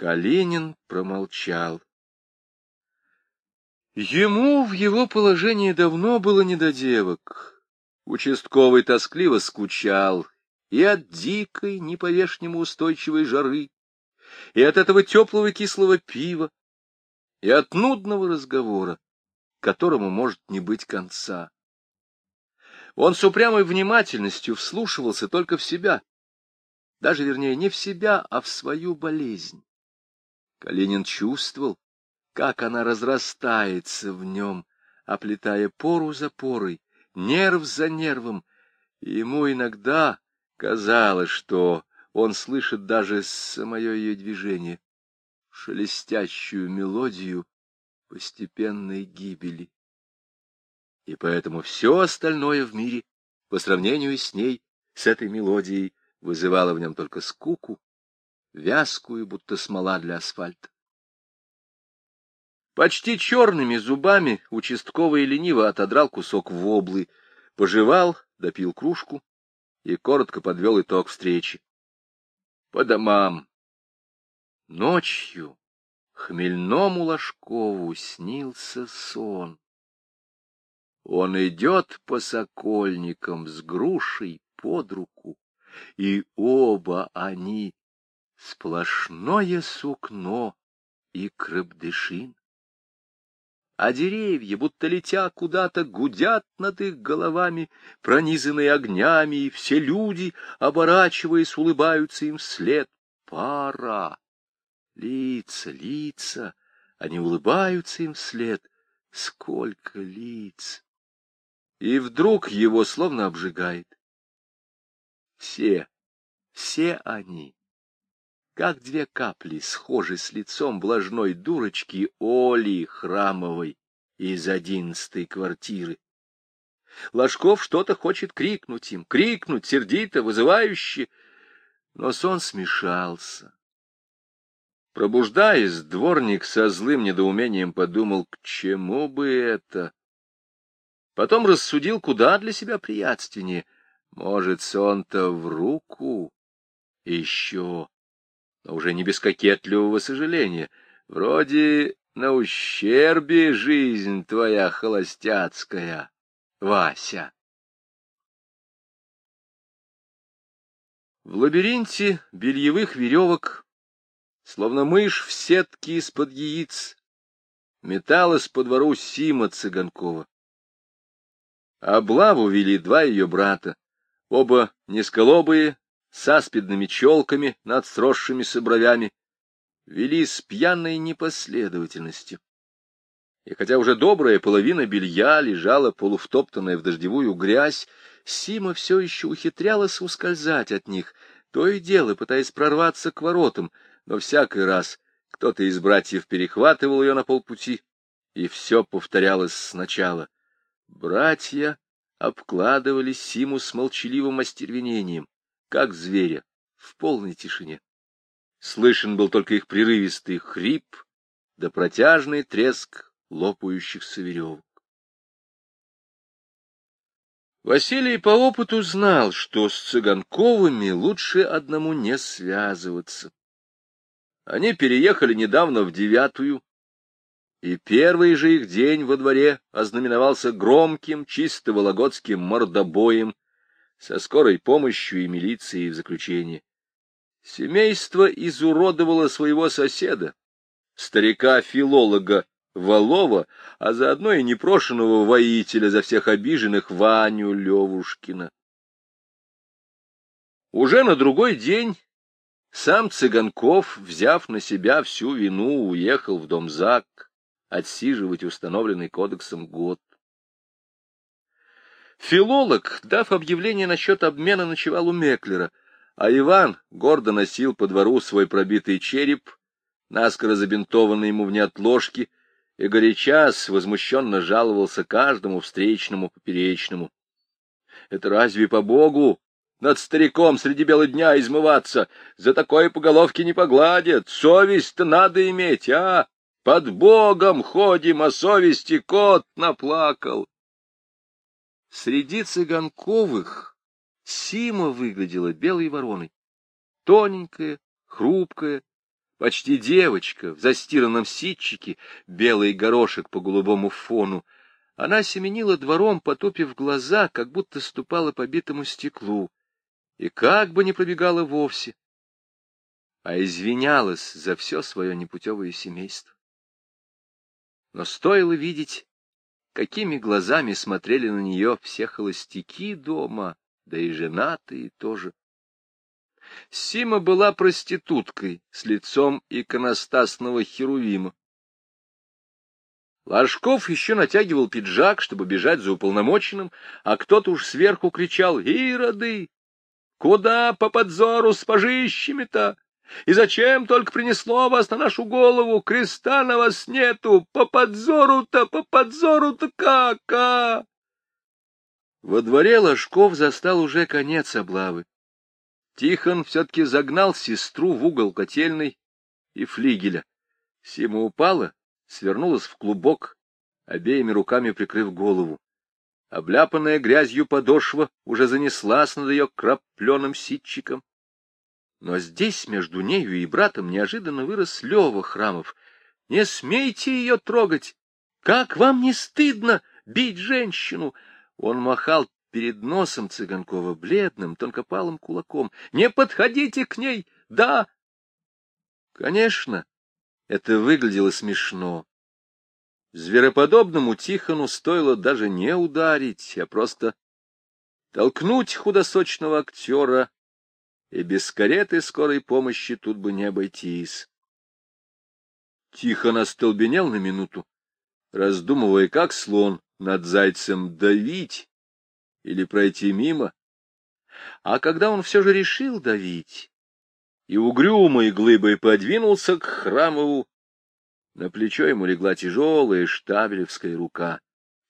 Калинин промолчал. Ему в его положении давно было не до девок. Участковый тоскливо скучал и от дикой, не по-вешнему устойчивой жары, и от этого теплого кислого пива, и от нудного разговора, которому может не быть конца. Он с упрямой внимательностью вслушивался только в себя, даже, вернее, не в себя, а в свою болезнь. Калинин чувствовал, как она разрастается в нем, оплетая пору за порой, нерв за нервом, и ему иногда казалось, что он слышит даже самое ее движение, шелестящую мелодию постепенной гибели. И поэтому все остальное в мире, по сравнению с ней, с этой мелодией, вызывало в нем только скуку, вязкую, будто смола для асфальта. Почти черными зубами участковый лениво отодрал кусок воблы, пожевал, допил кружку и коротко подвел итог встречи. По домам. Ночью хмельному Ложкову снился сон. Он идет по сокольникам с грушей под руку, и оба они сплошное сукно и крепдышин а деревья, будто летя куда-то, гудят над их головами, пронизанные огнями, и все люди, оборачиваясь, улыбаются им вслед. Пара! Лица, лица, они улыбаются им вслед. Сколько лиц! И вдруг его словно обжигает. Все, все они как две капли, схожи с лицом блажной дурочки Оли Храмовой из одиннадцатой квартиры. Ложков что-то хочет крикнуть им, крикнуть сердито, вызывающе, но сон смешался. Пробуждаясь, дворник со злым недоумением подумал, к чему бы это. Потом рассудил, куда для себя приятственнее. Может, сон-то в руку? Еще но уже не без кокетливого сожаления. Вроде на ущербе жизнь твоя холостяцкая, Вася. В лабиринте бельевых веревок, словно мышь в сетке из-под яиц, металась по двору Сима Цыганкова. Облаву вели два ее брата, оба низколобые, с аспидными челками над сросшимися бровями, вели с пьяной непоследовательностью. И хотя уже добрая половина белья лежала полувтоптанная в дождевую грязь, Сима все еще ухитрялась ускользать от них, то и дело пытаясь прорваться к воротам, но всякий раз кто-то из братьев перехватывал ее на полпути, и все повторялось сначала. Братья обкладывали Симу с молчаливым остервенением как зверя, в полной тишине. Слышен был только их прерывистый хрип да протяжный треск лопающихся веревок. Василий по опыту знал, что с Цыганковыми лучше одному не связываться. Они переехали недавно в девятую, и первый же их день во дворе ознаменовался громким, чисто вологодским мордобоем со скорой помощью и милицией в заключении. Семейство изуродовало своего соседа, старика-филолога Валова, а заодно и непрошенного воителя за всех обиженных Ваню Левушкина. Уже на другой день сам Цыганков, взяв на себя всю вину, уехал в дом ЗАГ отсиживать установленный кодексом год. Филолог, дав объявление насчет обмена, ночевал у Меклера, а Иван гордо носил по двору свой пробитый череп, наскоро забинтованный ему в неотложке, и горячас возмущенно жаловался каждому встречному поперечному. — Это разве по-богу над стариком среди бела дня измываться? За такое по головке не погладят. Совесть-то надо иметь, а? Под богом ходим, а совести кот наплакал. Среди цыганковых Сима выглядела белой вороной. Тоненькая, хрупкая, почти девочка, в застиранном ситчике, белый горошек по голубому фону. Она семенила двором, потупив глаза, как будто ступала по битому стеклу, и как бы не пробегала вовсе, а извинялась за все свое непутевое семейство. Но стоило видеть, какими глазами смотрели на нее все холостяки дома, да и женатые тоже. Сима была проституткой с лицом иконостасного херувима. Ложков еще натягивал пиджак, чтобы бежать за уполномоченным, а кто-то уж сверху кричал «Ироды! Куда по подзору с пожищами-то? И зачем только принесло вас на нашу голову? Креста на вас нету! По подзору-то, по подзору-то как, а?» Во дворе Ложков застал уже конец облавы. Тихон все-таки загнал сестру в угол котельной и флигеля. Сима упала, свернулась в клубок, обеими руками прикрыв голову. Обляпанная грязью подошва уже занеслась над ее крапленым ситчиком. Но здесь между нею и братом неожиданно вырос Лева Храмов. «Не смейте ее трогать! Как вам не стыдно бить женщину?» Он махал перед носом Цыганкова бледным, тонкопалым кулаком. «Не подходите к ней! Да!» Конечно, это выглядело смешно. Звероподобному Тихону стоило даже не ударить, а просто толкнуть худосочного актера, и без кареты скорой помощи тут бы не обойтись. Тихон остолбенел на минуту, раздумывая, как слон над зайцем давить или пройти мимо. А когда он все же решил давить и угрюмой глыбой подвинулся к Храмову, на плечо ему легла тяжелая штабелевская рука.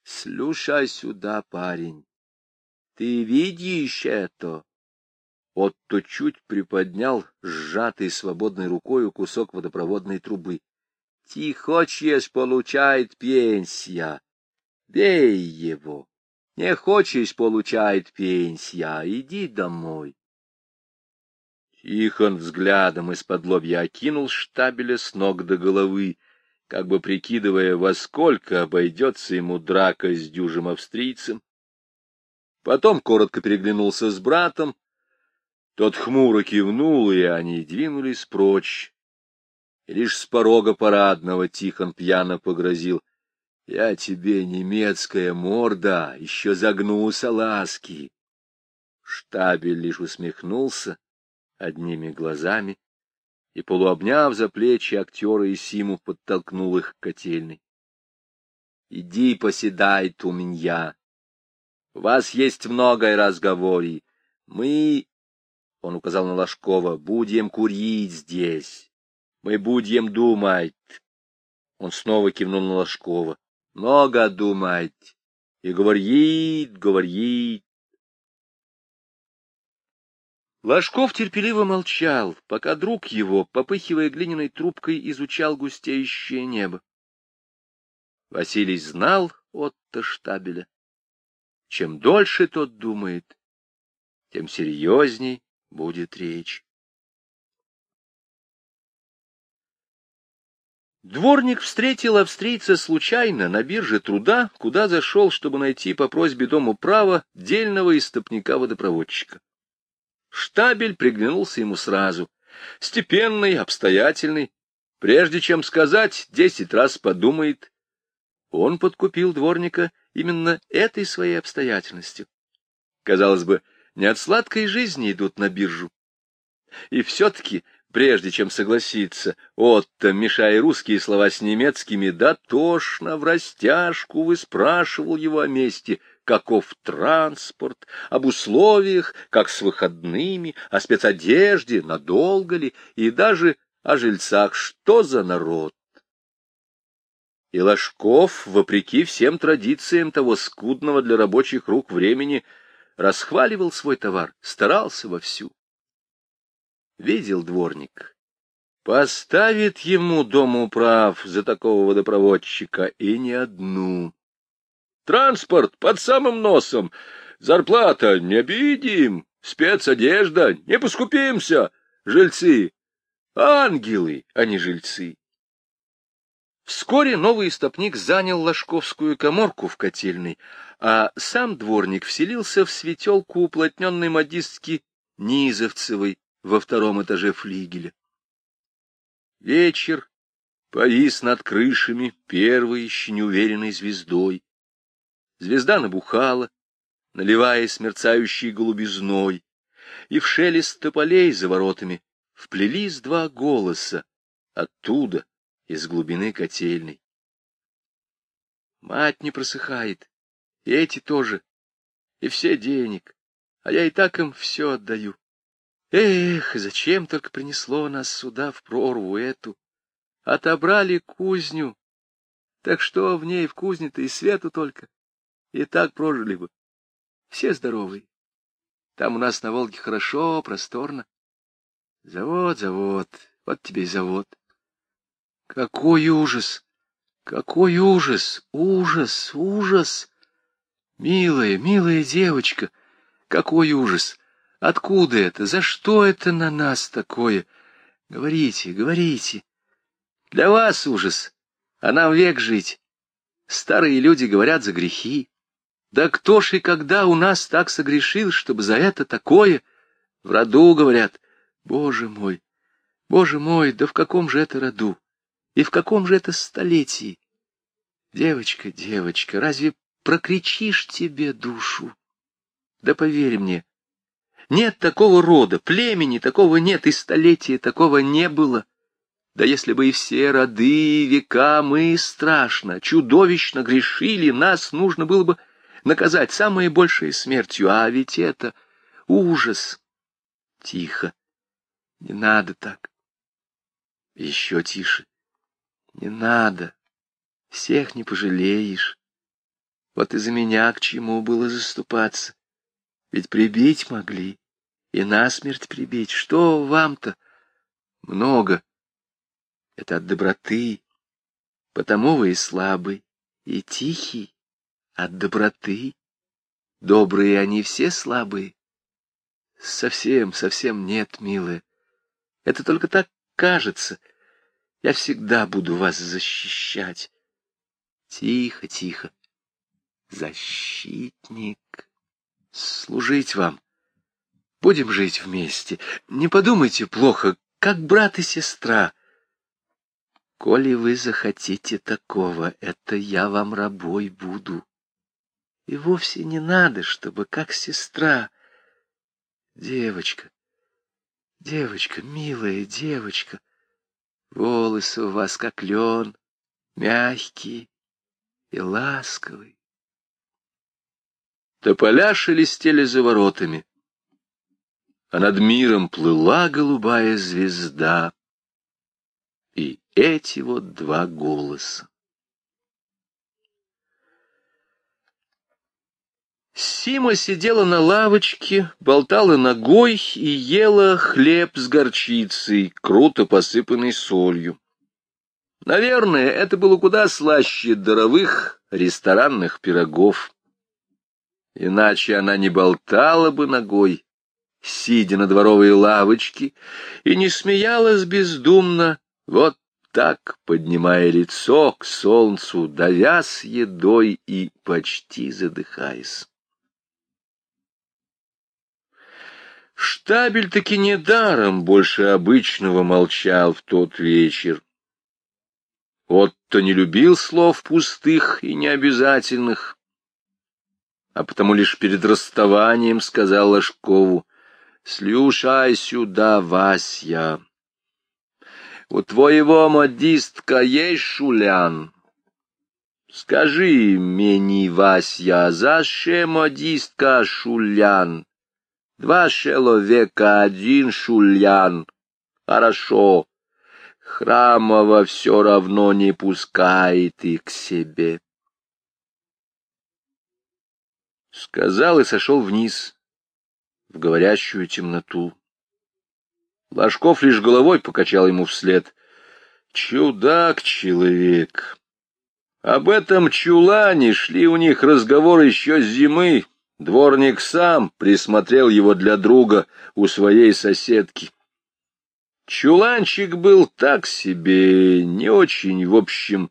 — Слушай сюда, парень, ты видишь это? Отто чуть приподнял сжатый свободной рукой кусок водопроводной трубы. — Ты хочешь получать пенсия? Бей его! Не хочешь получать пенсия, иди домой. Тихон взглядом из-под лобья окинул штабеля с ног до головы, как бы прикидывая, во сколько обойдется ему драка с дюжим австрийцем. Потом коротко переглянулся с братом. Тот хмуро кивнул, и они двинулись прочь. И лишь с порога парадного Тихон пьяно погрозил. Я тебе, немецкая морда, еще загнулся ласки. Штабель лишь усмехнулся одними глазами и, полуобняв за плечи актера и Симу, подтолкнул их к котельной. — Иди поседай, меня. У вас есть многое разговорий. Мы, — он указал на Ложкова, — будем курить здесь. Мы будем думать. Он снова кивнул на Ложкова много думать. И говорит, говорит. Ложков терпеливо молчал, пока друг его, попыхивая глиняной трубкой, изучал густеющее небо. Василий знал Отто Штабеля. Чем дольше тот думает, тем серьезней будет речь. Дворник встретил австрийца случайно на бирже труда, куда зашел, чтобы найти по просьбе дому права дельного истопника-водопроводчика. Штабель приглянулся ему сразу. Степенный, обстоятельный, прежде чем сказать, десять раз подумает. Он подкупил дворника именно этой своей обстоятельностью. Казалось бы, не от сладкой жизни идут на биржу. И все-таки прежде чем согласиться, Отто, мешая русские слова с немецкими, да тошно в растяжку выспрашивал его о месте, каков транспорт, об условиях, как с выходными, о спецодежде, надолго ли, и даже о жильцах, что за народ. И Ложков, вопреки всем традициям того скудного для рабочих рук времени, расхваливал свой товар, старался вовсю видел дворник. Поставит ему дом управ за такого водопроводчика и не одну. Транспорт под самым носом, зарплата не обидим, спецодежда, не поскупимся, жильцы. Ангелы, а не жильцы. Вскоре новый истопник занял ложковскую коморку в котельной, а сам дворник вселился в светелку уплотненной модистки Низовцевой во втором этаже флигеля. Вечер повис над крышами первой еще неуверенной звездой. Звезда набухала, наливаясь мерцающей голубизной, и в шелест тополей за воротами вплелись два голоса оттуда, из глубины котельной. Мать не просыхает, и эти тоже, и все денег, а я и так им все отдаю. Эх, зачем только принесло нас сюда, в прорву эту? Отобрали кузню, так что в ней в кузне-то и свету только, и так прожили бы. Все здоровые. Там у нас на Волге хорошо, просторно. Завод, завод, вот тебе и завод. Какой ужас! Какой ужас! Ужас! Ужас! Милая, милая девочка, какой ужас! Откуда это? За что это на нас такое? Говорите, говорите. Для вас ужас, а нам век жить. Старые люди говорят за грехи. Да кто ж и когда у нас так согрешил, чтобы за это такое? В роду, говорят. Боже мой, боже мой, да в каком же это роду? И в каком же это столетии? Девочка, девочка, разве прокричишь тебе душу? Да поверь мне, нет такого рода, племени такого нет, и столетия такого не было. Да если бы и все роды, века мы страшно, чудовищно грешили, нас нужно было бы наказать самое большее смертью, а ведь это ужас. Тихо, не надо так. Еще тише. Не надо. Всех не пожалеешь. Вот из-за меня к чему было заступаться. Ведь прибить могли. И насмерть прибить. Что вам-то? Много. Это от доброты. Потому вы и слабый, и тихий. От доброты. Добрые они все слабые. Совсем, совсем нет, милая. Это только так кажется — я всегда буду вас защищать. Тихо, тихо. Защитник. Служить вам. Будем жить вместе. Не подумайте плохо, как брат и сестра. Коли вы захотите такого, это я вам рабой буду. И вовсе не надо, чтобы как сестра. Девочка, девочка, милая девочка — Волосы у вас как лен, мягкие и ласковые. Тополя шелестели за воротами, а над миром плыла голубая звезда. И эти вот два голоса. Сима сидела на лавочке, болтала ногой и ела хлеб с горчицей, круто посыпанный солью. Наверное, это было куда слаще даровых ресторанных пирогов. Иначе она не болтала бы ногой, сидя на дворовой лавочке, и не смеялась бездумно, вот так, поднимая лицо к солнцу, давя с едой и почти задыхаясь. Штабель таки недаром больше обычного молчал в тот вечер. Отто не любил слов пустых и необязательных, а потому лишь перед расставанием сказал Ложкову, «Слюшай сюда, Вася, у твоего модистка есть шулян?» Скажи, мені, Вася, за ше модистка шулян? Два человека, один шульян. Хорошо. Храмова все равно не пускает их к себе. Сказал и сошел вниз, в говорящую темноту. Ложков лишь головой покачал ему вслед. Чудак-человек! Об этом чулане шли у них разговоры еще с зимы, Дворник сам присмотрел его для друга у своей соседки. Чуланчик был так себе, не очень, в общем,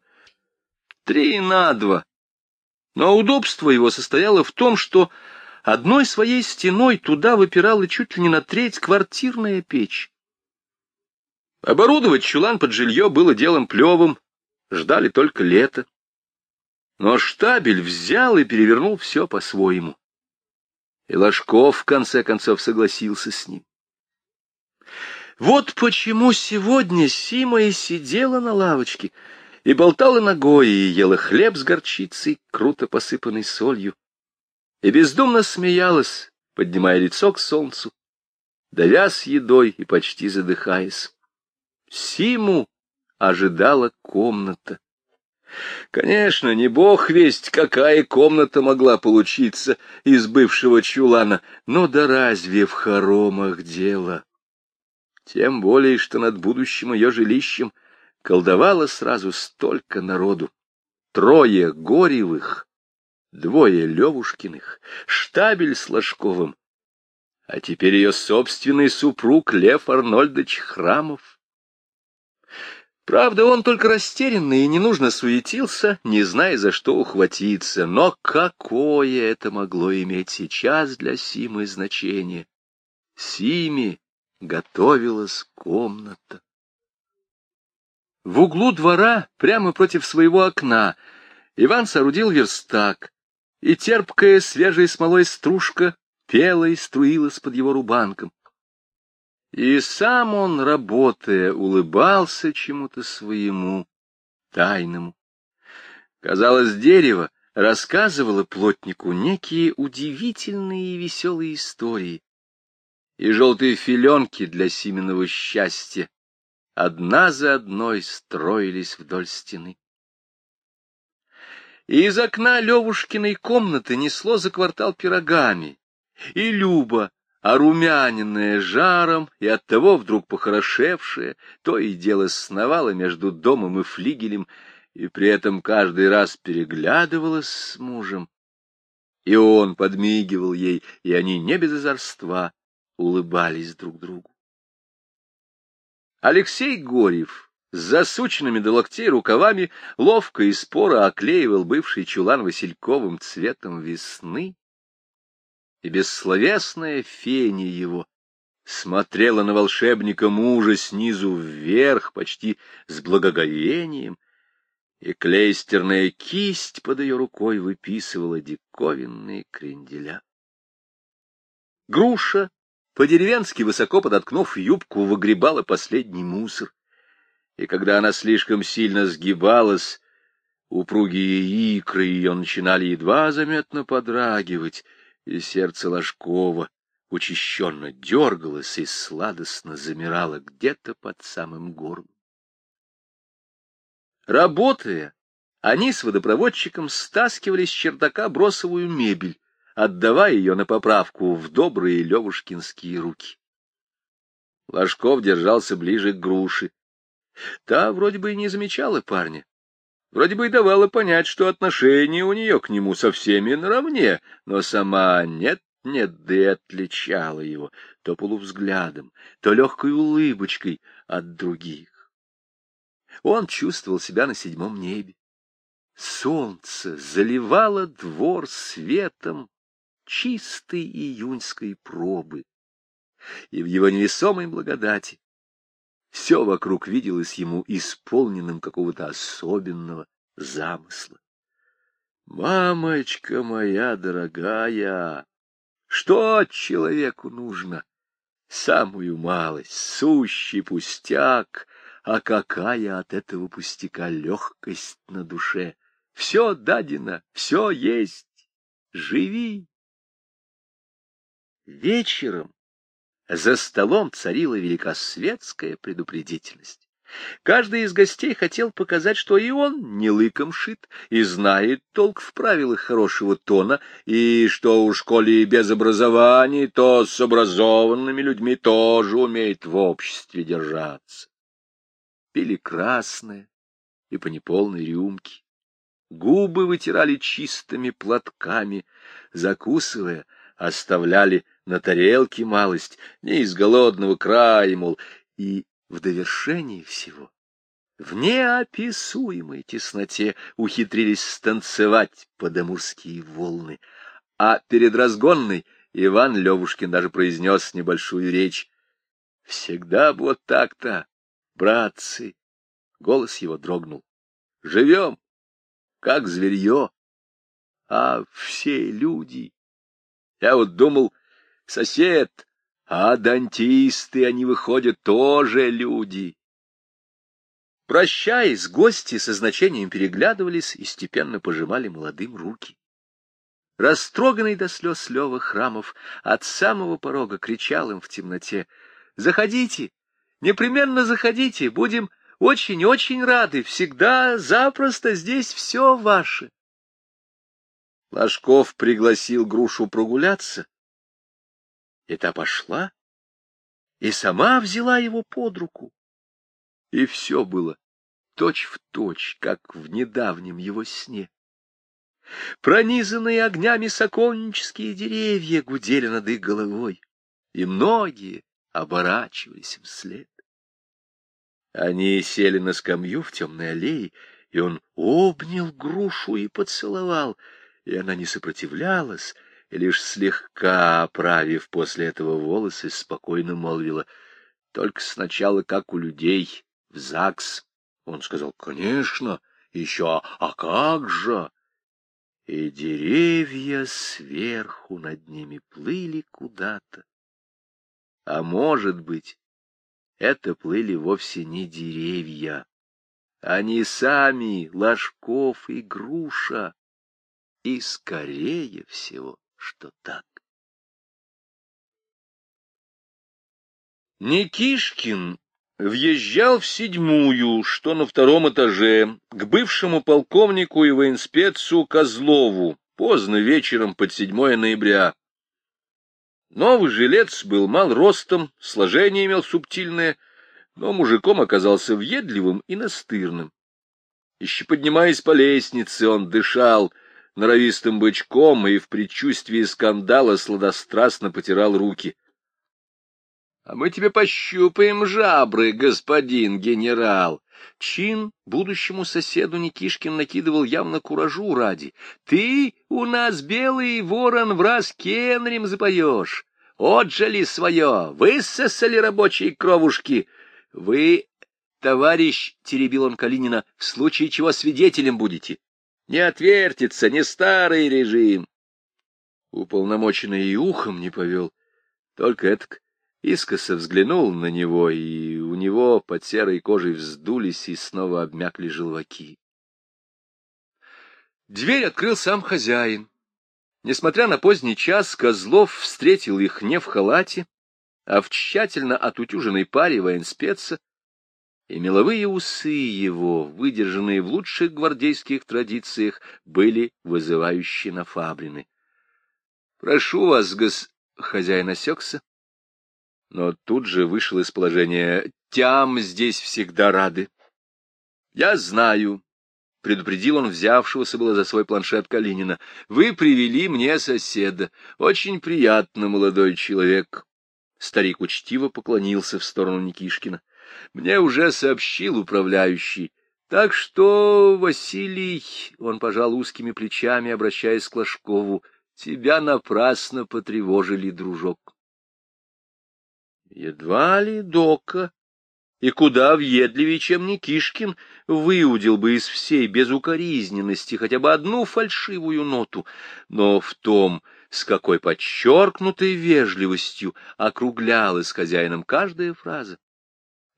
три на два. Но удобство его состояло в том, что одной своей стеной туда выпирала чуть ли не на треть квартирная печь. Оборудовать чулан под жилье было делом плевым, ждали только лето. Но штабель взял и перевернул все по-своему. И Ложков, в конце концов, согласился с ним. Вот почему сегодня Сима и сидела на лавочке, и болтала ногой, и ела хлеб с горчицей, круто посыпанной солью, и бездумно смеялась, поднимая лицо к солнцу, давя с едой и почти задыхаясь. Симу ожидала комната. Конечно, не бог весть, какая комната могла получиться из бывшего чулана, но да разве в хоромах дело? Тем более, что над будущим ее жилищем колдовало сразу столько народу. Трое Горевых, двое Левушкиных, штабель с Ложковым, а теперь ее собственный супруг Лев Арнольдович Храмов. Правда, он только растерянный и не нужно суетился, не зная, за что ухватиться. Но какое это могло иметь сейчас для Симы значение? Симе готовилась комната. В углу двора, прямо против своего окна, Иван соорудил верстак, и терпкая свежей смолой стружка пела и струилась под его рубанком. И сам он, работая, улыбался чему-то своему, тайному. Казалось, дерево рассказывало плотнику некие удивительные и веселые истории, и желтые филенки для Сименного счастья одна за одной строились вдоль стены. И из окна Левушкиной комнаты несло за квартал пирогами, и Люба, орумяненная жаром и оттого вдруг похорошевшая, то и дело сновала между домом и флигелем, и при этом каждый раз переглядывалась с мужем. И он подмигивал ей, и они не без озорства улыбались друг другу. Алексей Горьев с засученными до локтей рукавами ловко и споро оклеивал бывший чулан Васильковым цветом весны, и бессловесная феня его смотрела на волшебника мужа снизу вверх, почти с благоговением, и клейстерная кисть под ее рукой выписывала диковинные кренделя. Груша по-деревенски, высоко подоткнув юбку, выгребала последний мусор. И когда она слишком сильно сгибалась, упругие икры ее начинали едва заметно подрагивать, и сердце Ложкова учащенно дергалось и сладостно замирало где-то под самым горлом. Работая, они с водопроводчиком стаскивали с чердака бросовую мебель, отдавая ее на поправку в добрые Левушкинские руки. Ложков держался ближе к груши. Та вроде бы и не замечала парня. Вроде бы и давала понять, что отношение у нее к нему со всеми наравне, но сама нет-нет, да и отличала его то полувзглядом, то легкой улыбочкой от других. Он чувствовал себя на седьмом небе. Солнце заливало двор светом чистой июньской пробы, и в его невесомой благодати все вокруг виделось ему исполненным какого-то особенного замысла. «Мамочка моя дорогая, что человеку нужно? Самую малость, сущий пустяк, а какая от этого пустяка легкость на душе! Все дадено, все есть, живи!» Вечером за столом царила великосветская предупредительность. Каждый из гостей хотел показать, что и он не лыком шит, и знает толк в правилах хорошего тона, и что уж коли без образования, то с образованными людьми тоже умеет в обществе держаться. Пили красное и по неполной рюмке. Губы вытирали чистыми платками, закусывая, оставляли на тарелке малость, не из голодного края, мол, и в довершении всего, в неописуемой тесноте ухитрились станцевать подамурские волны, а перед разгонной Иван Левушкин даже произнес небольшую речь. «Всегда вот так-то, братцы!» Голос его дрогнул. «Живем, как зверье, а все люди...» Я вот думал, сосед, а дантисты, они, выходят, тоже люди. Прощаясь, гости со значением переглядывались и степенно пожимали молодым руки. Растроганный до слез Лева Храмов от самого порога кричал им в темноте. «Заходите! Непременно заходите! Будем очень-очень рады! Всегда, запросто здесь все ваше!» Ложков пригласил грушу прогуляться, и та пошла, и сама взяла его под руку. И все было точь-в-точь, точь, как в недавнем его сне. Пронизанные огнями сокольнические деревья гудели над их головой, и многие оборачивались вслед. Они сели на скамью в темной аллее, и он обнял грушу и поцеловал, и она не сопротивлялась, лишь слегка оправив после этого волосы, спокойно молвила, «Только сначала, как у людей, в ЗАГС». Он сказал, «Конечно, еще, а как же?» И деревья сверху над ними плыли куда-то. А может быть, это плыли вовсе не деревья, они сами, Ложков и Груша, и скорее всего что так. Никишкин въезжал в седьмую, что на втором этаже, к бывшему полковнику и воинспецу Козлову, поздно вечером под 7 ноября. Новый жилец был мал ростом, сложение имел субтильное, но мужиком оказался въедливым и настырным. Еще поднимаясь по лестнице, он дышал норовистым бычком и в предчувствии скандала сладострастно потирал руки. — А мы тебе пощупаем жабры, господин генерал. Чин будущему соседу Никишкин накидывал явно куражу ради. — Ты у нас белый ворон в раз кенрем запоешь. Отжали свое, высосали рабочие кровушки. Вы, товарищ, — теребил он Калинина, — в случае чего свидетелем будете. Не отвертится, не старый режим. Уполномоченный и ухом не повел, только этак искоса взглянул на него, и у него под серой кожей вздулись и снова обмякли желваки. Дверь открыл сам хозяин. Несмотря на поздний час, Козлов встретил их не в халате, а в тщательно отутюженной паре военспеца, и меловые усы его, выдержанные в лучших гвардейских традициях, были вызывающе нафабрины. — Прошу вас, гос... — хозяин осекся, но тут же вышел из положения. — Тям здесь всегда рады. — Я знаю, — предупредил он взявшегося было за свой планшет Калинина. — Вы привели мне соседа. Очень приятно, молодой человек. Старик учтиво поклонился в сторону Никишкина. Мне уже сообщил управляющий. Так что, Василий, он пожал узкими плечами, обращаясь к Ложкову, тебя напрасно потревожили, дружок. Едва ли Дока, и куда въедливее, чем Никишкин, выудил бы из всей безукоризненности хотя бы одну фальшивую ноту, но в том, с какой подчеркнутой вежливостью округлялась хозяином каждая фраза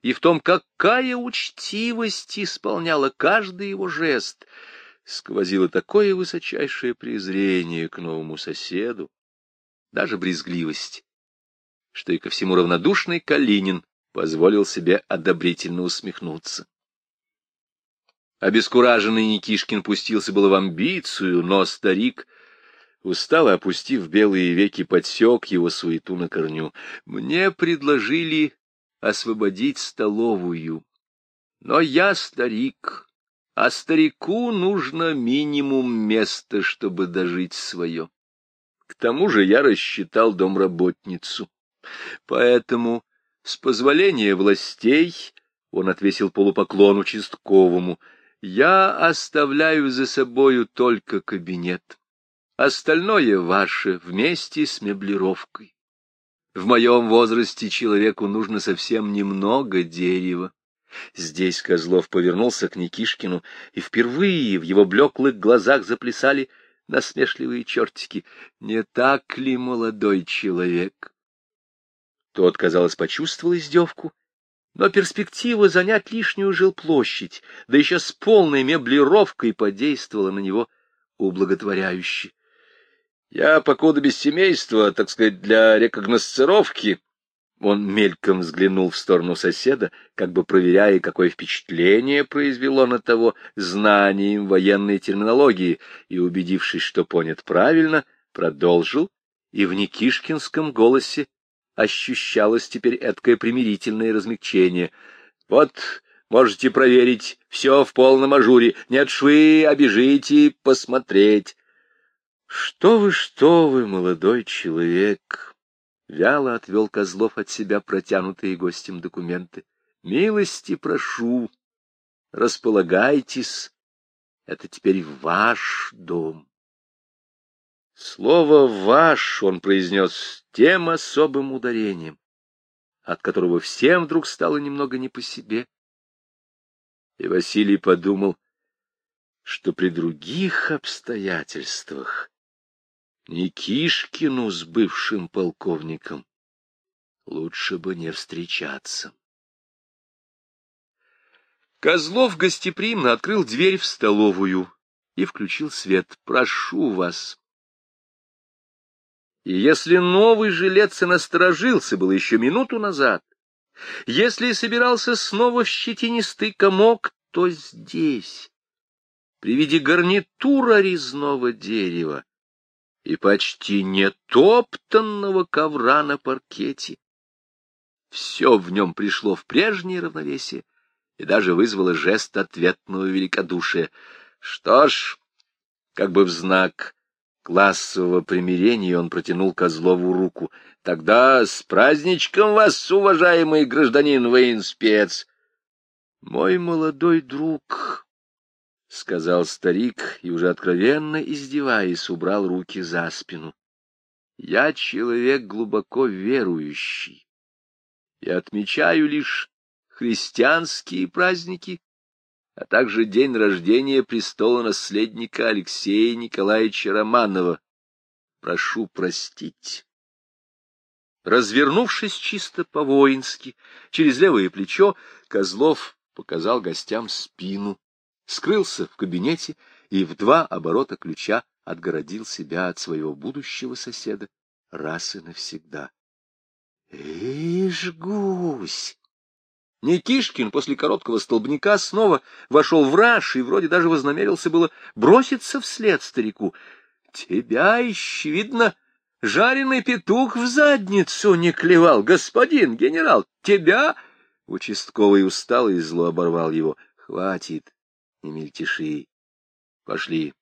и в том, какая учтивость исполняла каждый его жест, сквозило такое высочайшее презрение к новому соседу, даже брезгливость, что и ко всему равнодушный Калинин позволил себе одобрительно усмехнуться. Обескураженный Никишкин пустился было в амбицию, но старик, устало опустив белые веки, подсек его суету на корню. Мне предложили освободить столовую. Но я старик, а старику нужно минимум места, чтобы дожить свое. К тому же я рассчитал домработницу. Поэтому С позволения властей, он отвесил полупоклон участковому, я оставляю за собою только кабинет. Остальное ваше вместе с меблировкой. В моем возрасте человеку нужно совсем немного дерева. Здесь Козлов повернулся к Никишкину, и впервые в его блеклых глазах заплясали насмешливые чертики. Не так ли, молодой человек? Тот, казалось, почувствовал издевку, но перспектива занять лишнюю жилплощадь, да еще с полной меблировкой, подействовала на него ублаготворяюще. Я, покуда без семейства, так сказать, для рекогносцировки, он мельком взглянул в сторону соседа, как бы проверяя, какое впечатление произвело на того знанием военной терминологии, и, убедившись, что понят правильно, продолжил, и в Никишкинском голосе ощущалось теперь эткое примирительное размягчение. Вот, можете проверить, все в полном ажуре, нет швы, обежите посмотреть. Что вы, что вы, молодой человек! Вяло отвел Козлов от себя протянутые гостем документы. Милости прошу, располагайтесь, это теперь ваш дом. Слово «ваш» он произнес тем особым ударением, от которого всем вдруг стало немного не по себе. И Василий подумал, что при других обстоятельствах Никишкину с бывшим полковником лучше бы не встречаться. Козлов гостеприимно открыл дверь в столовую и включил свет. «Прошу вас». И если новый жилец и насторожился было еще минуту назад, если собирался снова в щетинистый комок, то здесь, при виде гарнитура резного дерева, и почти нетоптанного ковра на паркете. Все в нем пришло в прежнее равновесие и даже вызвало жест ответного великодушия. Что ж, как бы в знак классового примирения он протянул Козлову руку. Тогда с праздничком вас, уважаемый гражданин военспец! Мой молодой друг, — сказал старик и уже откровенно издеваясь убрал руки за спину. — Я человек глубоко верующий. Я отмечаю лишь христианские праздники, а также день рождения престола наследника Алексея Николаевича Романова. Прошу простить. Развернувшись чисто по-воински, через левое плечо, Козлов показал гостям спину скрылся в кабинете и в два оборота ключа отгородил себя от своего будущего соседа раз и навсегда. Ишь, гусь! Никишкин после короткого столбняка снова вошел в раж и вроде даже вознамерился было броситься вслед старику. Тебя, еще видно, жареный петух в задницу не клевал, господин генерал, тебя... Участковый устал и зло оборвал его. Хватит, не мельтеши. Пошли.